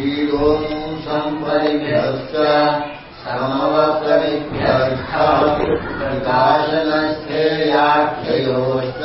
ईदोमुसम्परिभ्यश्च समवपरिभ्यर्थाशनस्थेयाख्ययोश्च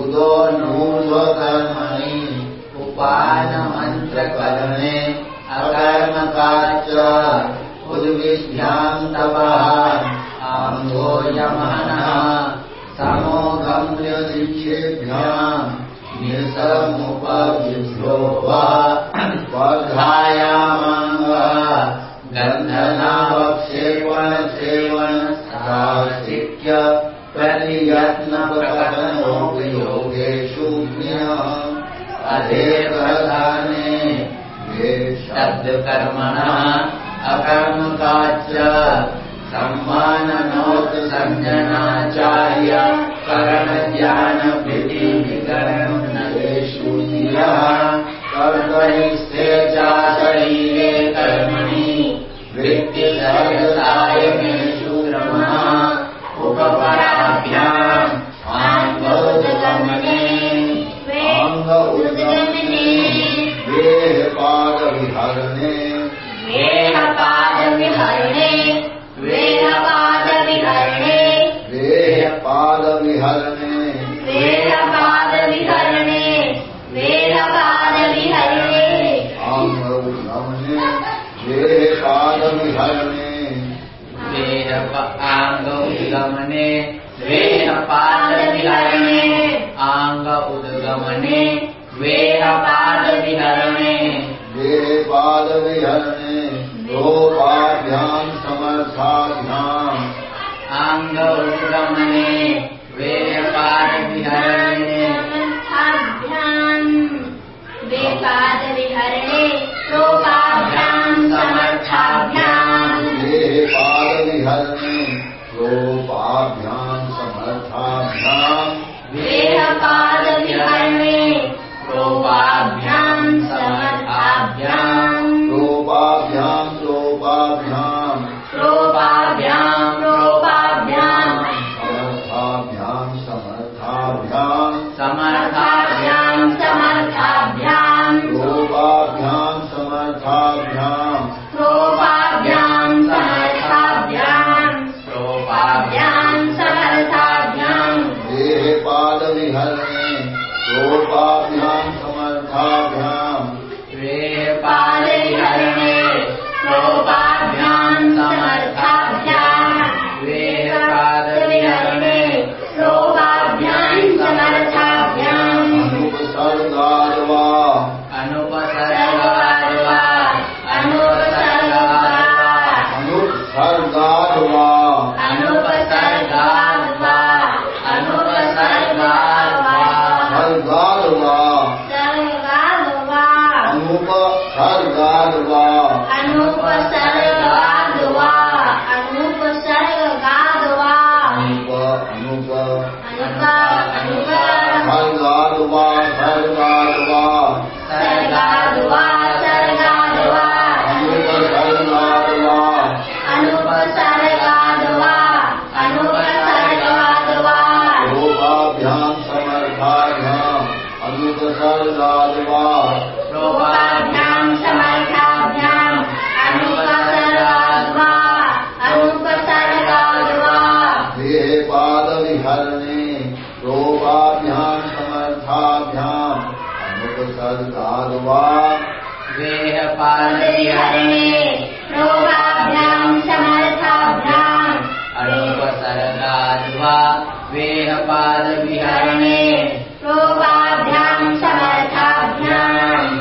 उदो नूर्ध्वकर्मणि उपानमन्त्रकरणे अकर्मकाच्च उद्विभ्याम् तपः आम्भो यमनः समोघम्यदीक्षेभ्याम् निसमुपविभ्यो वा वर्धायामाङ्गः गन्धनावक्षेपणसेवण साहित्य प्रतियत्नप्रकटनोपयोगेषु अधेप्रधाने ये शब्दकर्मणः अकर्मकाच्च सम्माननोत् सञ्जनाचार्य करणज्ञानभृतिविकरणेषु कर्तरिस्थे वेहपादविहरणे आङ्ग उद्गमने वेहपादविहरणे आङ्ग उद्गमने वेहपादविहरणे वेहपादविहरणे लोपाभ्याम् समर्थाभ्याम्। आङ्ग उद्गमने वेहपादविहरणे वेहपादविहरणे लोपाभ्याम् समर्थाभ्याम् वेहपादविहरणे लोकाभ्याम् समर्थाभ्याम् लोपाभ्याम् लोपाभ्याम् लोकाभ्याम् लोकाभ्याम् समर्थाभ्याम् समर्थाभ्याम् अनुपसर्गाद्वा अनुपसर्गाद्वा अनुपसर्गाद्वा सर्गाद्वा सर्गाद्वा अनुपसर्गाद्वा अनुपसर्गाद्वा अनुप अनुप। अनुप अनुप। सर्गाद्वा अनुपसर्गाद्वा लोकाभ्याम् समर्थाभ्याम् अनुपसर्गाद्वा अनुपसर्गाद्वा देहपादविहरणे लोकाभ्याम् समर्थाभ्याम् अनुपसर्गाद्वा वेहपादविहरणे लोकाभ्याम् समर्थाभ्याम् अनुपसर्गाद्वा वेहपादविहरणे लोकाभ्याम् समर्थाभ्याम्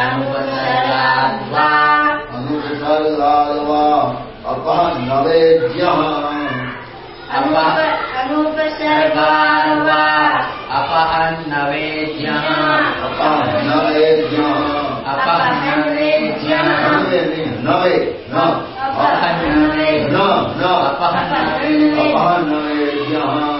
अनुपसर्गाद्वा अनुपसर्गाद्वा अपहन्नवेद्यः अनुपसर्गाद्वा अपहन्नवेद्यः अपहन्नवेद्यः अपहन्नवेद्यः नवे नवे न अपहन्नवे न न अपहन्नवे अपहन्नवेद्यः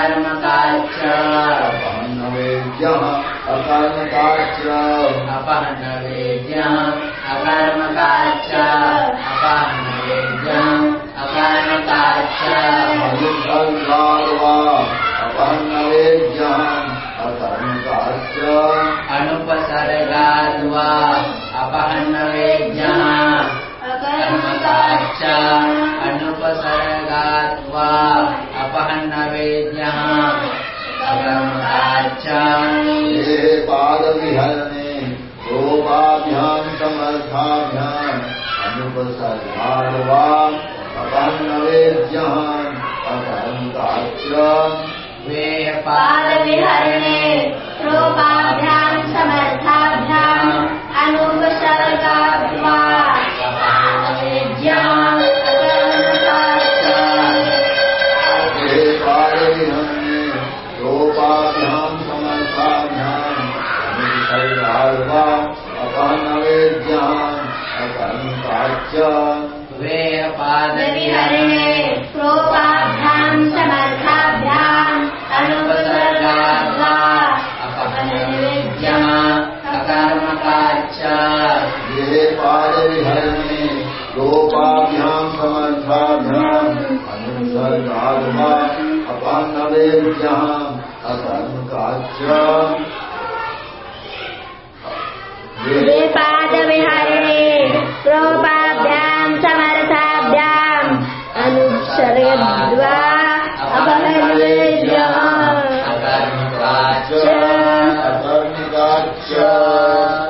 अकर्मकाच्च अपहन्नवेद्यः अकर्मकाच्च अपहन्नवेद्यः अकर्मकाच्च अपहन्नवेद्यः अकर्मकाच्च अनुसर्गाद्वा अपहन्नवेद्यः अकर्मकाच्च अनुपसर्गाद्वा अपहन्नवेद्यः कर्मकाच्च अनुपसर्गाद्वा अपहन्नवेद्यः कर्मकाच्च ये पादविहरणे शोभाभ्याम् समर्थाभ्याम् अनुपसर्गाद्वा अपहन्नवेद्यः अकर्मकाच्च पादविहरणे प्रोपाभ्याम् समर्थाभ्याम् अनुपसर्गाद्वा अकर्मकाच्च पादविहरणे प्रोपाभ्याम् समर्थाभ्याम् अनुपसर्गाद्वा अपहन्नवेद्यः अकर्मकाच्च ये पादविहरणे लोपाभ्याम् समर्थाभ्याम् अनुसर्गाद्वा अपहन्नवेद्यः अकर्मकाच्च ये